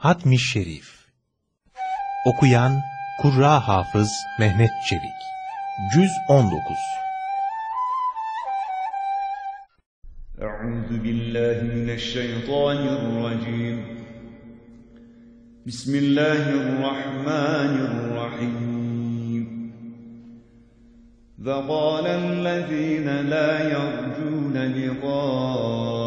Hatmi Şerif. Okuyan Kurra Hafız Mehmet Çelik Cüz 19 أعوذ بالله من الشيطان الرجيم بسم الله الرحمن الرحيم فقال الذين لا يرجون لقاءنا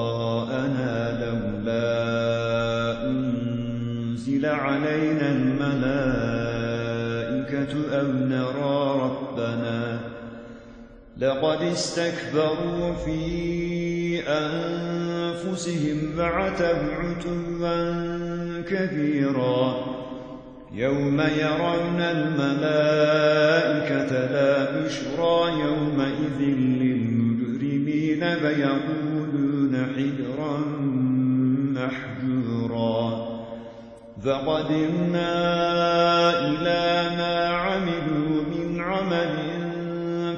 أو نرى ربنا. لقد استكبروا في أنفسهم بعتوا عتوا كبيرا. يوم يرون الملائكة لا بشرى يومئذ للمجرمين فيقولون حجرا محجورا. فقدمنا إلى ما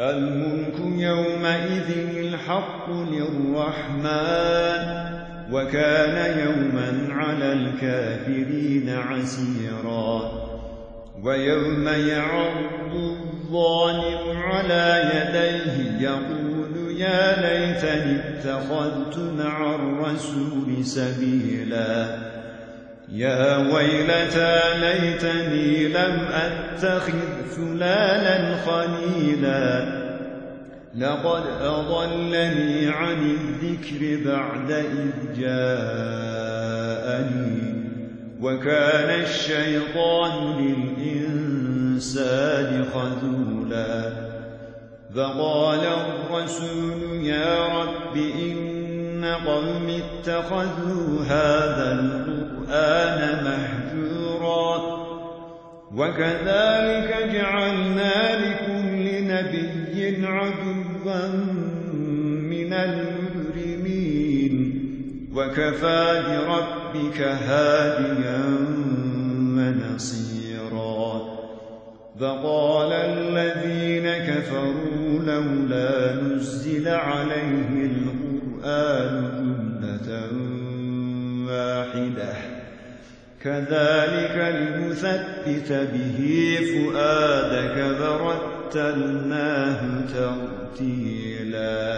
الملك يومئذ الحق للرحمن وكان يوما على الكافرين عسيرا ويوم يعض الظالم على يديه يقول يا ليتني اتخذت مع الرسول سبيلا يا ويلتى ليتني لم أتخذ فلانا خليلا. لقد أضلني عن الذكر بعد إذ جاءني. وكان الشيطان للإنسان خذولا. فقال الرسول يا رب إن قوم اتخذوا هذا القرآن مهجورا. وكذلك جعلنا لكل نبي عدوا من المجرمين. وكفى بربك هاديا ونصيرا. فقال الذين كفروا لولا نزل عليه القرآن جملة واحدة. كذلك لنثبت به فؤادك فرتلناه ترتيلا.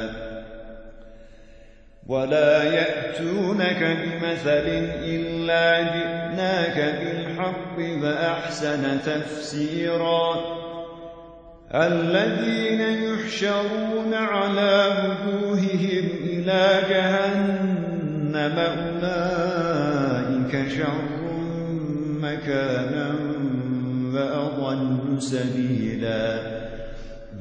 ولا يأتونك بمثل إلا جئناك بالحق فأحسن تفسيرا. الذين يحشرون على وجوههم إلى جهنم أولئك شر مكانا وأضل سبيلا.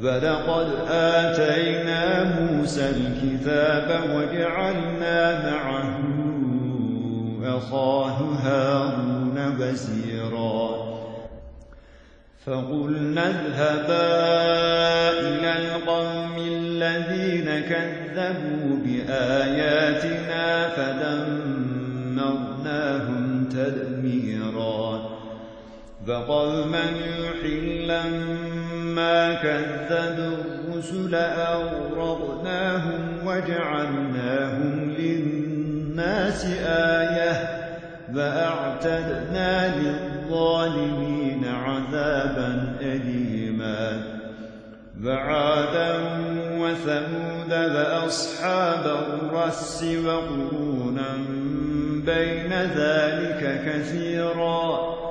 فلقد آتينا موسى الكتاب وجعلنا معه أخاه هارون وزيرا فقلنا اذهبا إلى القوم الذين كذبوا بآياتنا فدمرناهم تدميرا. فقوم نوح لما كذبوا الرسل أغرقناهم وجعلناهم للناس آية فأعتدنا للظالمين عذابا أليما وعادا وثمود وأصحاب الرس وقرونا بين ذلك كثيرا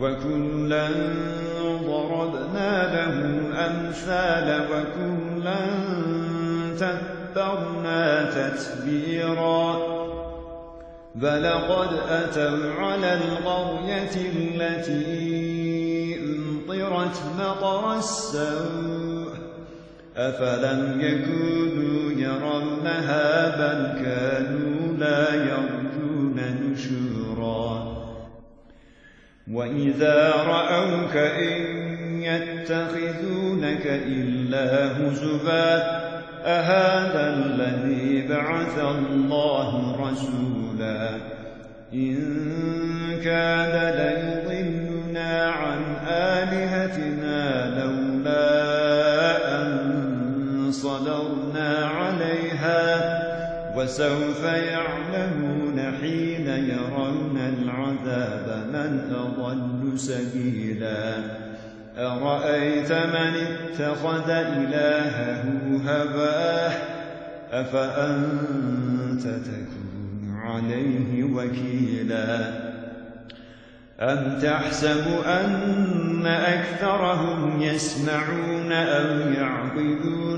وكلا ضربنا له أمثال وكلا تبرنا تتبيرا. فلقد أتوا على القرية التي أمطرت مطر السوء. أفلم يكونوا يرونها بل كانوا لا يرجون نشورا. وإذا رأوك إن يتخذونك إلا هزبا أهذا الذي بعث الله رسولا إن كاد ليضلنا عن آلهتنا لولا أن صدرنا عليها وسوف يعلمون حين يرون العذاب من أضل سبيلا. أرأيت من اتخذ إلهه هباه أفأنت تكون عليه وكيلا؟ أم تحسب أن أكثرهم يسمعون أو يعقلون؟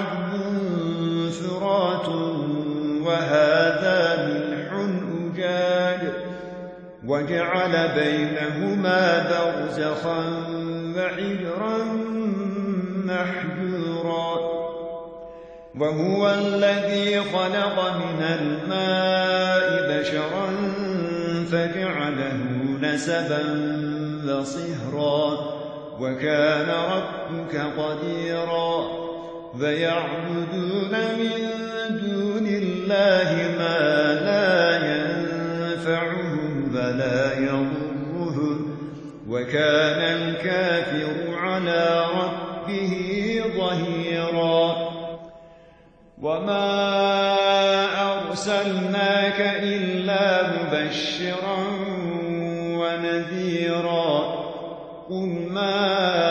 وجعل بينهما برزخا وعجرا محجورا. وهو الذي خلق من الماء بشرا فجعله نسبا وصهرا. وكان ربك قديرا. فيعبدون من دون الله ما لا ينفعهم ولا يضرهم وكان الكافر على ربه ظهيرا. وما أرسلناك إلا مبشرا ونذيرا. قل ما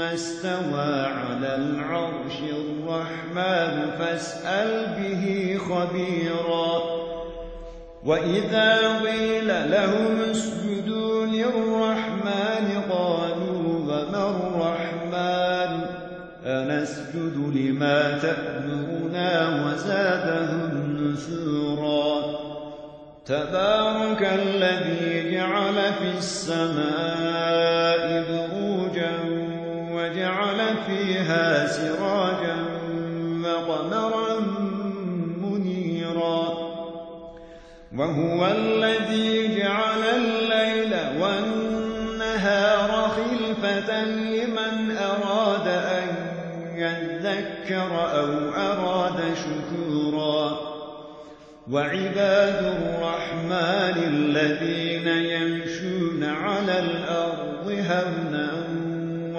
ثم استوى على العرش الرحمن فاسأل به خبيرا. وإذا قيل لهم اسجدوا للرحمن قالوا وما الرحمن؟ أنسجد لما تأمرنا وزادهم نفورا تبارك الذي جعل في السماء وجعل فيها سراجا وقمرا منيرا. وهو الذي جعل الليل والنهار خلفة لمن أراد أن يذكر أو أراد شكورا. وعباد الرحمن الذين يمشون على الأرض هونا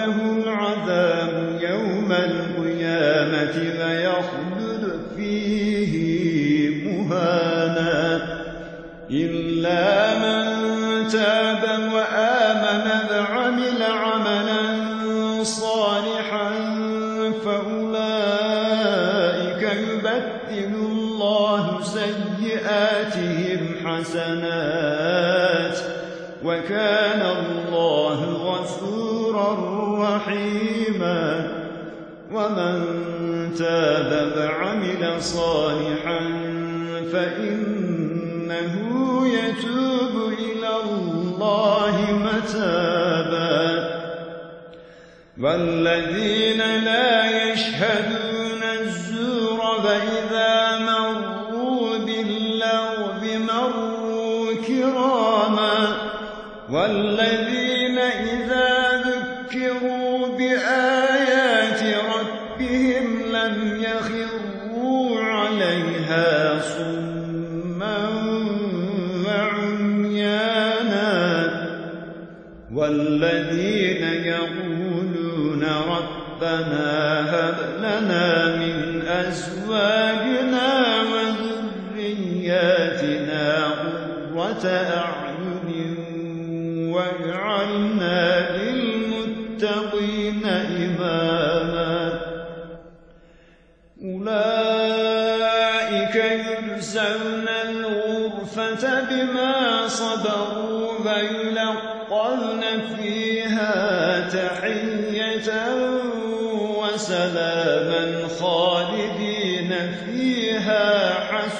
يضاعف له العذاب يوم القيامة فيخلد فيه مهانا إلا من تاب صالحا فإنه يتوب إلى الله متابا. والذين لا يشهدون الزور وإذا مروا باللغو مروا كراما. والذين إذا ذكروا بآيات ربهم لم يخروا عليها صما وعميانا والذين يقولون ربنا هب لنا من أزواجنا وذرياتنا قرة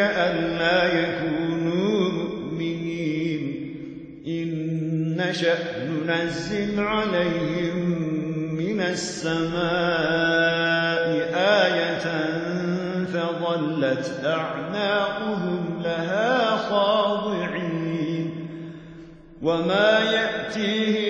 نفسك ألا يكونوا مؤمنين. إن نشأ ننزل عليهم من السماء آية فظلت أعناقهم لها خاضعين. وما يأتيهم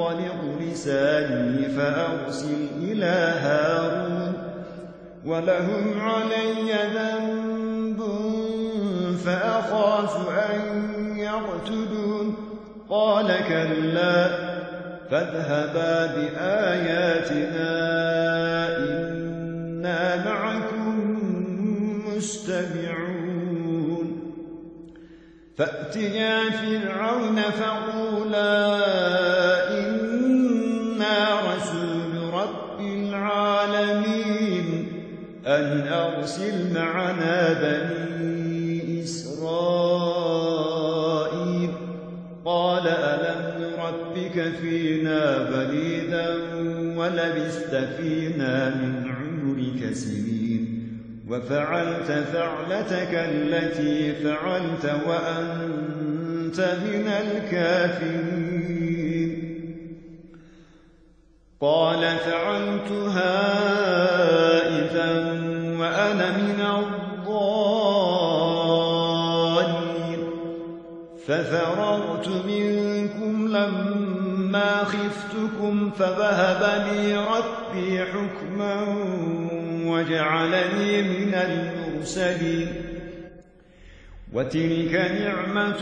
يَنطَلِقُ لِسَانِي فَأَرْسِلْ إِلَىٰ هَارُونَ ولهم علي ذنب فأخاف أن يقتلون. قال كلا فاذهبا بآياتنا إنا معكم مستمعون. فأتيا فرعون فقولا أرسل معنا بني إسرائيل. قال ألم نربك فينا بليدا ولبست فينا من عمرك سنين؟ وفعلت فعلتك التي فعلت وأنت من الكافرين. قال فعلتها إذا وأنا من الضالين. ففررت منكم لما خفتكم فذهب لي ربي حكما وجعلني من المرسلين. وتلك نعمة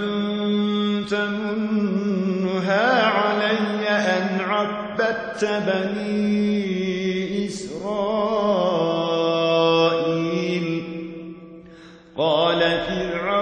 تمنها علي أن عبدت بني إسرائيل.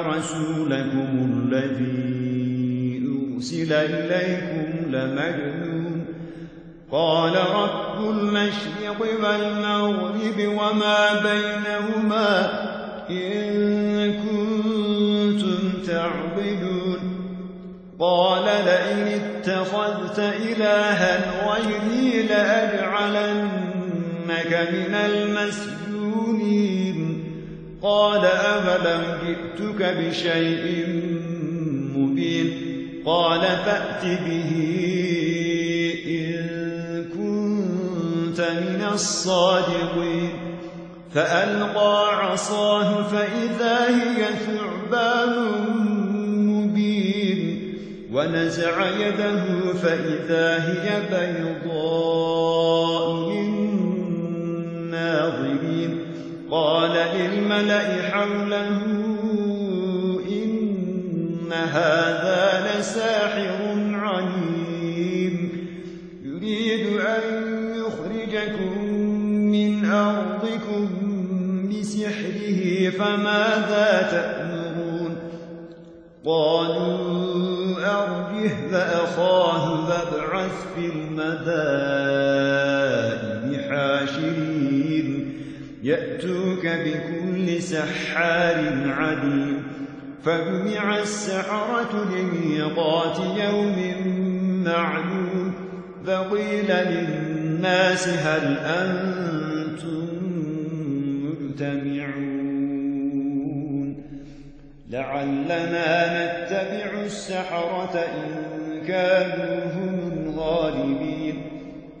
رسولكم الذي أرسل إليكم لمجنون. قال رب المشرق والمغرب وما بينهما إن كنتم تعبدون. قال لئن اتخذت إلها غيري لأجعلنك من المسجونين. قال أفلم جئتك بشيء مبين قال فأت به إن كنت من الصادقين فألقى عصاه فإذا هي ثعبان مبين ونزع يده فإذا هي بيضاء قال للملأ حوله إن هذا لساحر عليم. يريد أن يخرجكم من أرضكم بسحره فماذا تأمرون؟ قالوا أرجه فأخاه فابعث في المدائن حاشرين. يأتوك بكل سحار عليم فجمع السحرة لميقات يوم معلوم فقيل للناس هل أنتم مجتمعون لعلنا نتبع السحرة إن كانوا هم الغالبين.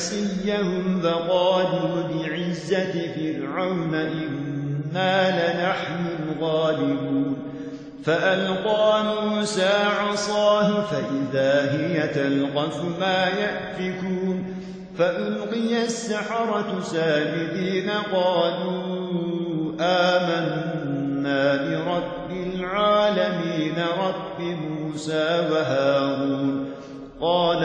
فعصيهم فقالوا بعزة فرعون إنا لنحن الغالبون. فألقى موسى عصاه فإذا هي تلقف ما يأفكون. فألقي السحرة ساجدين قالوا آمنا برب العالمين رب موسى وهارون. قال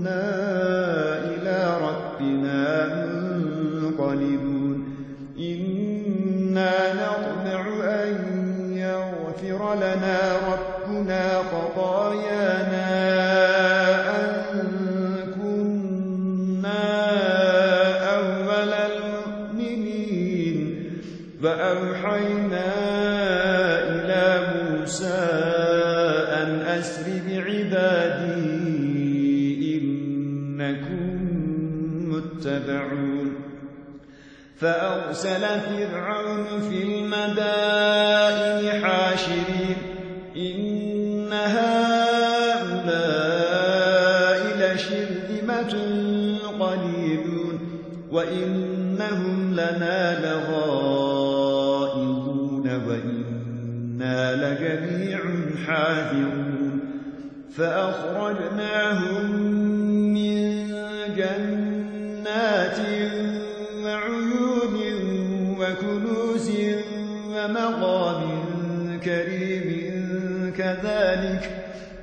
إنا إلى ربنا منقلبون. إنا نطمع أن يغفر لنا ربنا خطايانا فأوحينا إلى موسى أن أسر بعبادي فأرسل فرعون في المدائن حاشرين. إن هؤلاء لشرذمة قليلون. وإنهم لنا لغائظون وإنا لجميع حاذرون. فأخرجناهم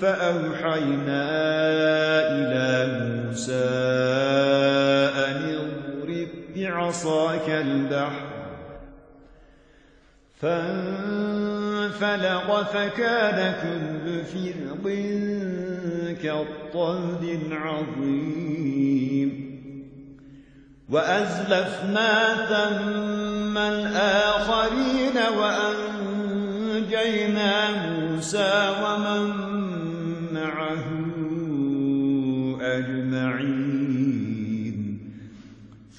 فأوحينا إلى موسى أن اضرب بعصاك البحر. فانفلق فكان كل فرق كالطود العظيم وأزلفنا ثم الآخرين وأنجينا موسى ومن أجمعين.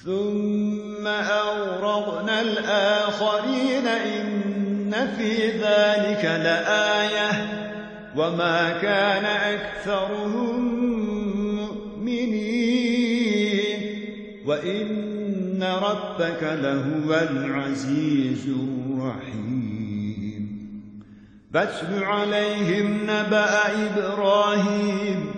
ثم أورغنا الآخرين إن في ذلك لآية وما كان أكثرهم مؤمنين. وإن ربك لهو العزيز الرحيم. فاتل عليهم نبأ إبراهيم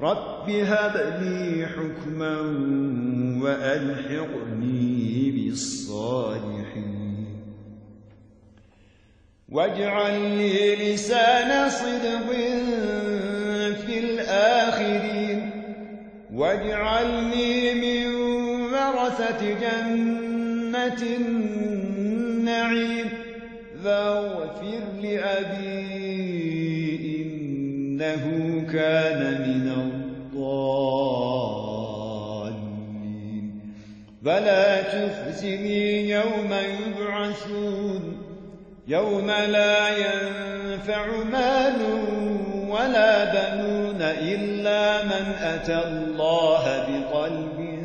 رب هب لي حكما وألحقني بالصالحين واجعل لي لسان صدق في الآخرين واجعلني من ورثة جنة النعيم فاغفر لأبي إنه كان من فلا تخزني يوم يبعثون يوم لا ينفع مال ولا بنون إلا من أتى الله بقلب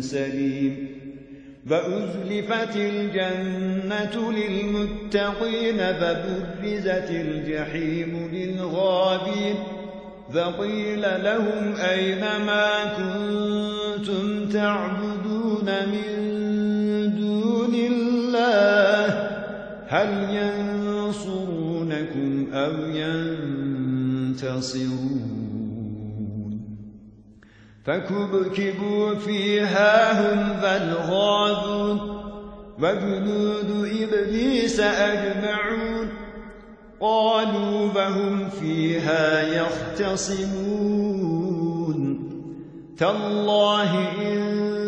سليم. فأزلفت الجنة للمتقين فبرزت الجحيم للغابين. فقيل لهم أين ما كنتم تعبدون؟ من دون الله هل ينصرونكم أو ينتصرون؟ فكبكبوا فيها هم فالغاذون وجنود إبليس أجمعون قالوا فهم فيها يختصمون تالله إن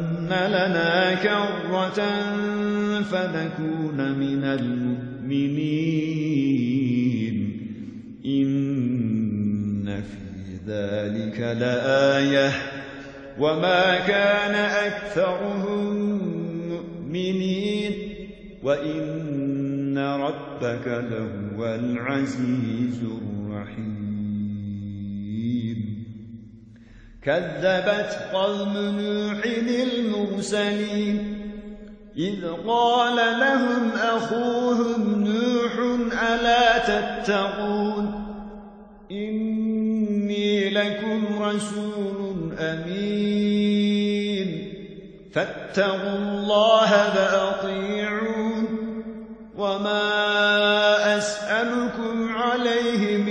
لنا كرة فنكون من المؤمنين. إن في ذلك لآية. وما كان أكثرهم مؤمنين. وإن ربك لهو العزيز الرحيم. كذبت قوم نوح المرسلين إذ قال لهم أخوهم نوح ألا تتقون إني لكم رسول أمين فاتقوا الله فأطيعون وما أسألكم عليه من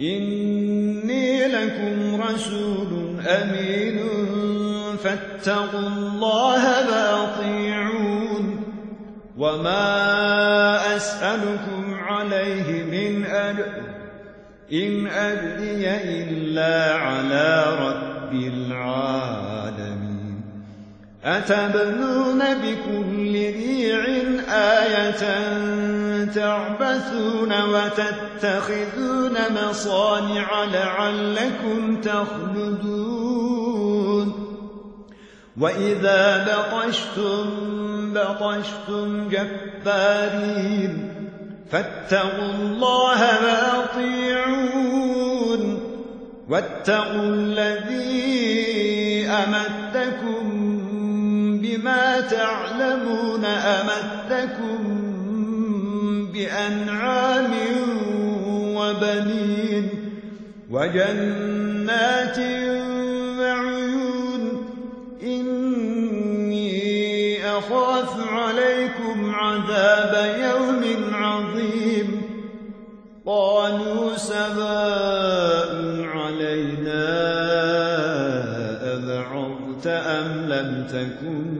إني لكم رسول أمين. فاتقوا الله فأطيعون وما أسألكم عليه من أجر. إن أجري إلا على رب العالمين. أتبنون بكل ريع آية تعبثون وتتخذون مصانع لعلكم تخلدون. وإذا بطشتم بطشتم جبارين فاتقوا الله وأطيعون. واتقوا الذي أمدكم بما تعلمون أمدكم بأنعام وبنين وجنات وعيون. إني أخاف عليكم عذاب يوم عظيم. قالوا سباء علينا أبعرت أم لم تكن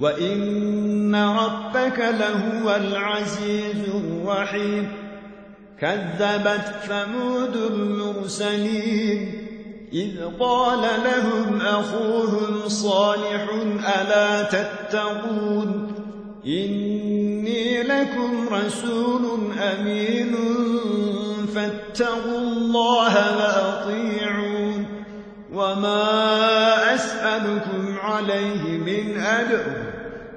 وإن ربك لهو العزيز الرحيم كذبت ثمود المرسلين إذ قال لهم أخوهم صالح ألا تتقون إني لكم رسول أمين فاتقوا الله وأطيعون وما أسألكم عليه من أجر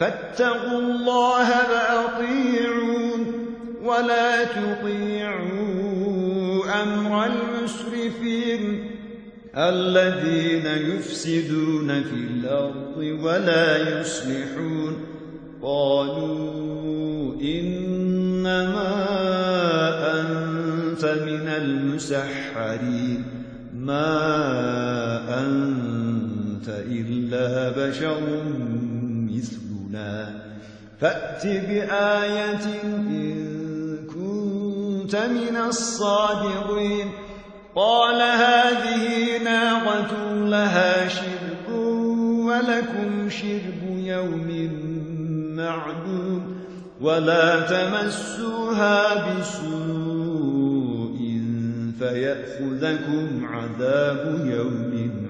فاتقوا الله وأطيعون ولا تطيعون أمر المسرفين الذين يفسدون في الأرض ولا يصلحون قالوا إنما أنت من المسحرين ما أنت إلا بشر مثلنا فأت بآية إن كنت من الصادقين. قال هذه ناقة لها شرب ولكم شرب يوم معدوم. ولا تمسوها بسوء فيأخذكم عذاب يوم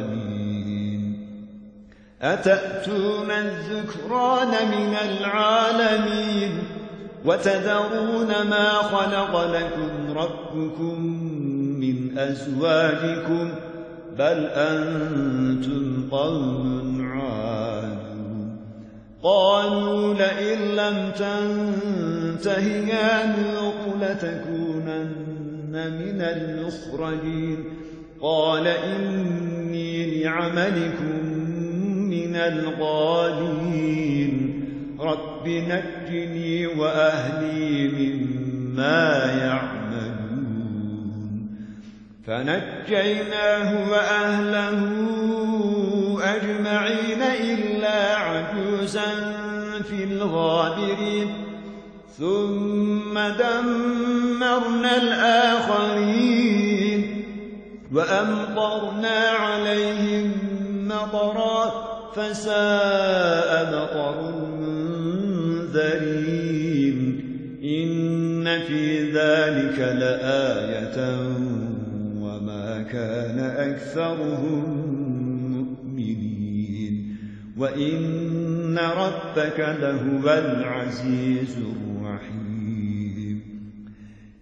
أتأتون الذكران من العالمين وتذرون ما خلق لكم ربكم من أزواجكم بل أنتم قوم عادون قالوا لئن لم تنته يا نوح لتكونن من المخرجين قال إني لعملكم من الغالين. رب نجني وأهلي مما يعملون. فنجيناه وأهله أجمعين إلا عجوزا في الغابرين. ثم دمرنا الآخرين. وأمطرنا عليهم مطرات فساء مطر المنذرين إن في ذلك لآية وما كان أكثرهم مؤمنين. وإن ربك لهو العزيز الرحيم.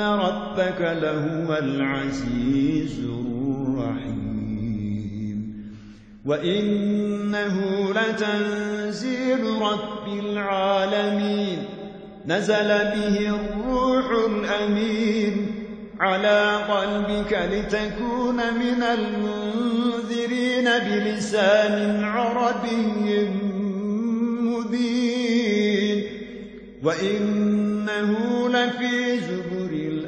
ربك لهو العزيز الرحيم وإنه لتنزيل رب العالمين نزل به الروح الأمين على قلبك لتكون من المنذرين بلسان عربي مبين وإنه لفي زبر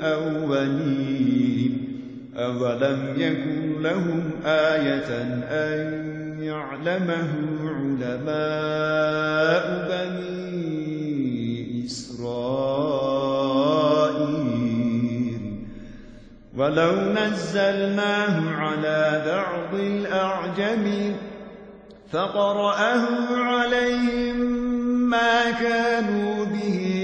الأولين. أولم يكن لهم آية أن يعلمه علماء بني إسرائيل. ولو نزلناه على بعض الأعجمين فقرأه عليهم ما كانوا به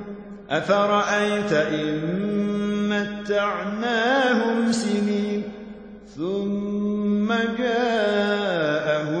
أفرأيت إن متعناهم سنين ثم جاءهم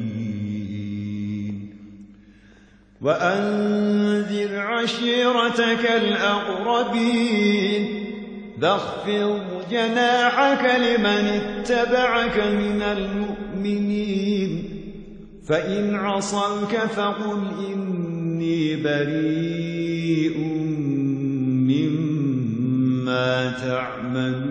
وأنذر عشيرتك الأقربين فاخفض جناحك لمن اتبعك من المؤمنين فإن عصوك فقل إني بريء مما تعملون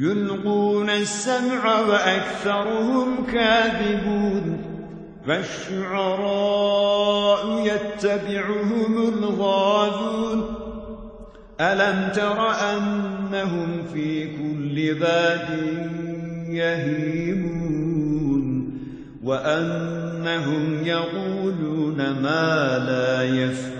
يلقون السمع وأكثرهم كاذبون فالشعراء يتبعهم الغاذون ألم تر أنهم في كل باد يهيمون وأنهم يقولون ما لا يفعلون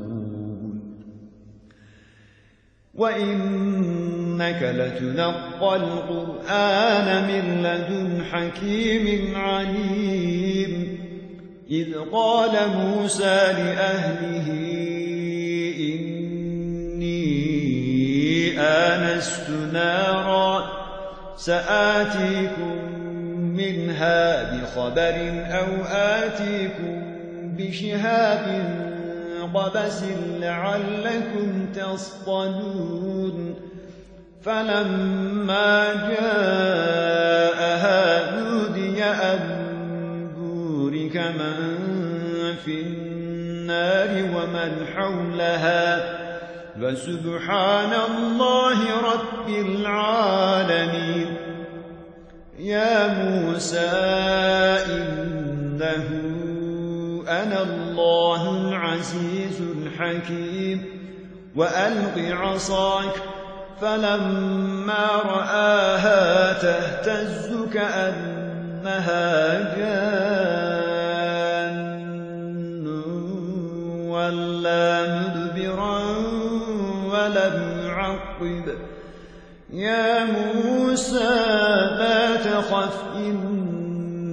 وإنك لتنقى القرآن من لدن حكيم عليم إذ قال موسى لأهله إني آنست نارا سآتيكم منها بخبر أو آتيكم بشهاب قبس لعلكم تصطلون فلما جاءها نودي أن بورك من في النار ومن حولها فسبحان الله رب العالمين يا موسى إنه أنا الله العزيز الحكيم. وألق عصاك فلما رآها تهتز كأنها جان. ولا مدبرا ولم يعقب يا موسى لا تخف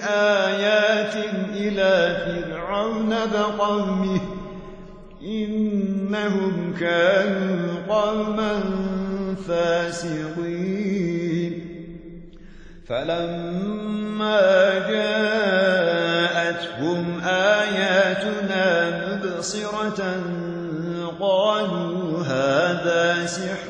تسع آيات إلى فرعون بقومه إنهم كانوا قوما فاسقين. فلما جاءتهم آياتنا مبصرة قالوا هذا سحر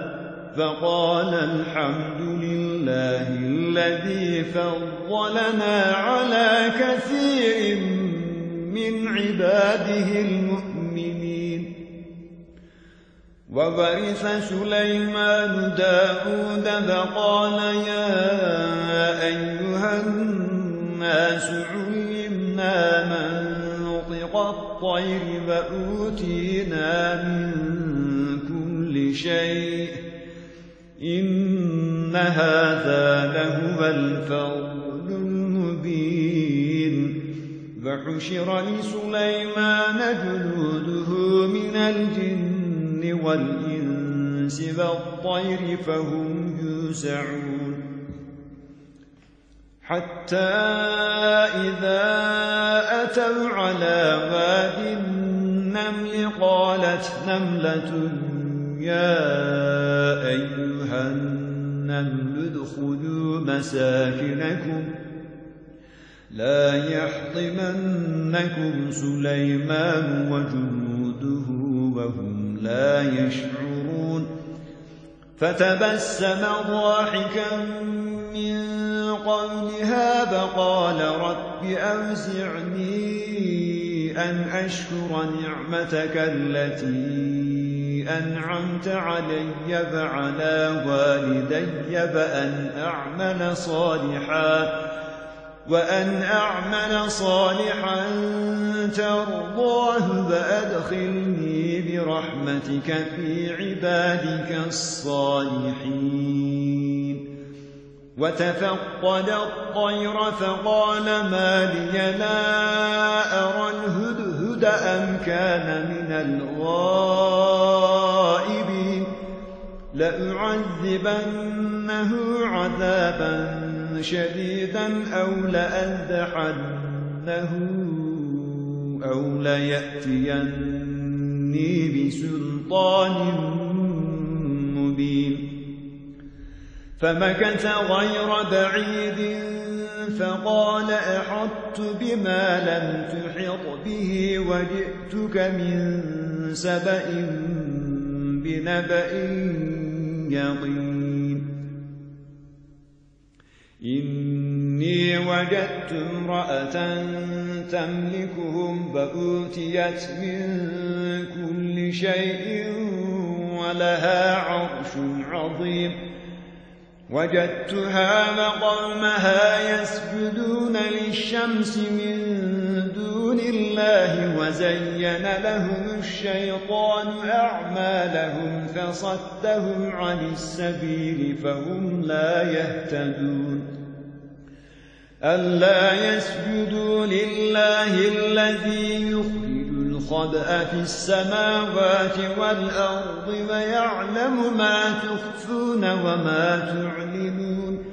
فقال الحمد لله الذي فضلنا على كثير من عباده المؤمنين. وورث سليمان داود فقال يا أيها الناس علمنا منطق الطير وأوتينا من كل شيء. إن هذا لهو الفضل المبين. فحشر لسليمان جنوده من الجن والإنس والطير فهم يوسعون حتى إذا أتوا على واد النمل قالت نملة يا أيها النمل ادخلوا مساكنكم لا يحطمنكم سليمان وجنوده وهم لا يشعرون فتبسم ضاحكا من قولها فقال رب أوزعني أن أشكر نعمتك التي أنعمت علي فعلى والدي بأن أعمل صالحا وأن أعمل صالحا ترضاه فأدخلني برحمتك في عبادك الصالحين. وتفقد الطير فقال ما لي لا أرى الهدهد أم كان من الغائبين لأعذبنه عذابا شديدا أو لأذحنه أو ليأتيني بسلطان مبين فمكث غير بعيد فقال أحطت بما لم تحط به وجئتك من سبأ بنبأ يقين. إني وجدت امرأة تملكهم فأوتيت من كل شيء ولها عرش عظيم. وجدتها وقومها يسجدون للشمس من دون الله وزين لهم الشيطان أعمالهم فصدهم عن السبيل فهم لا يهتدون ألا يسجدوا لله الذي يخرج الخبأ في السماوات والأرض ويعلم ما تخفون وما تعلنون.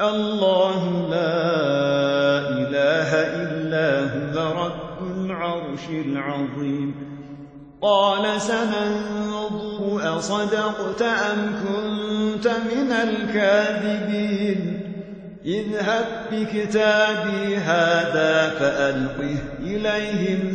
الله لا إله إلا هو رب العرش العظيم. قال سننظر أصدقت أم كنت من الكاذبين. اذهب بكتابي هذا فألقه إليهم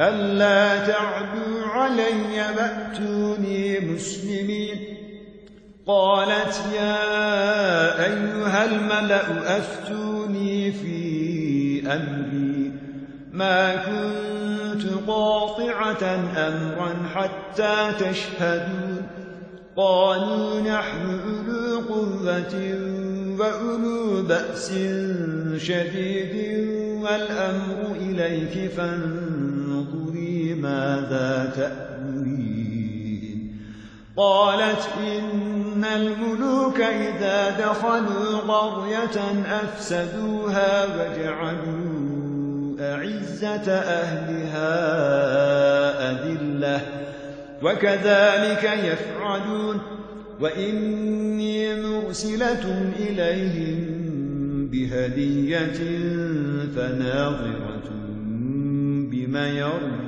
ألا تعدوا علي بأتوني مسلمين. قالت يا أيها الملأ أفتوني في أمري. ما كنت قاطعة أمرا حتى تشهدون قالوا نحن أولو قوة وأولو بأس شديد والأمر إليك فانظري ماذا تأمرين؟ قالت إن الملوك إذا دخلوا قرية أفسدوها وجعلوا أعزة أهلها أذلة وكذلك يفعلون. وإني مرسلة إليهم بهدية فناظرة بما يرجع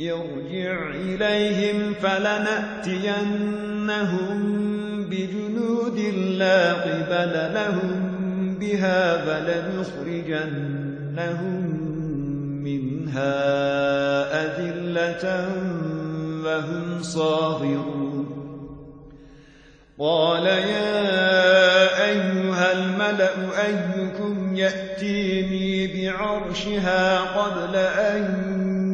ارجع إليهم فلنأتينهم بجنود لا قبل لهم بها فلنخرجنهم منها أذلة وهم صاغرون. قال يا أيها الملأ أيكم يأتيني بعرشها قبل أن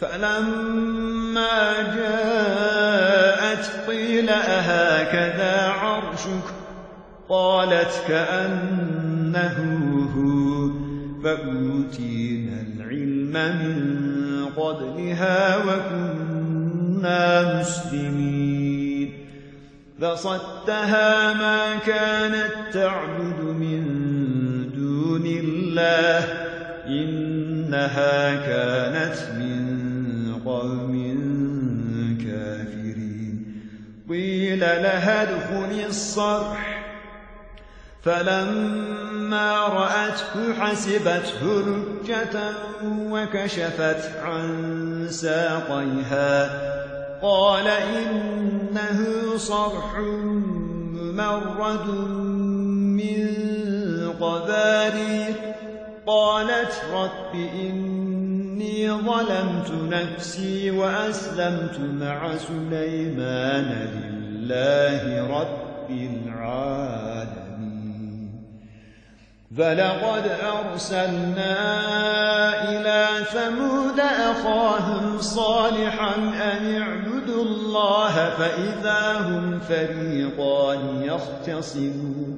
فلما جاءت قيل أهكذا عرشك قالت كأنه هو فأوتينا العلم من قبلها وكنا مسلمين فصدها ما كانت تعبد من دون الله إنها كانت من قوم كافرين. قيل لها ادخل الصرح. فلما رأته حسبته رجة وكشفت عن ساقيها. قال إنه صرح ممرد من قبارير قالت رب إني ظلمت نفسي وأسلمت مع سليمان لله رب العالمين. فلقد أرسلنا إلى ثمود أخاهم صالحا أن اعبدوا الله فإذا هم فريقان يختصمون.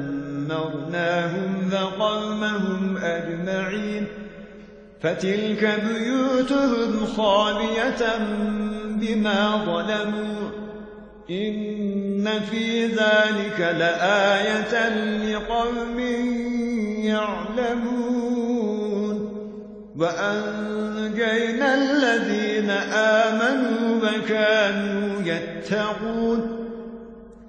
دمرناهم وقومهم أجمعين فتلك بيوتهم خابية بما ظلموا إن في ذلك لآية لقوم يعلمون وأنجينا الذين آمنوا وكانوا يتقون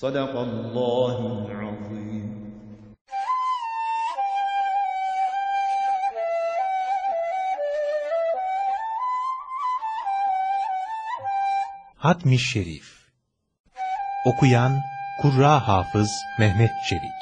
Sadakallahu'l-azim. Hatmi Şerif Okuyan Kurra Hafız Mehmet Çelik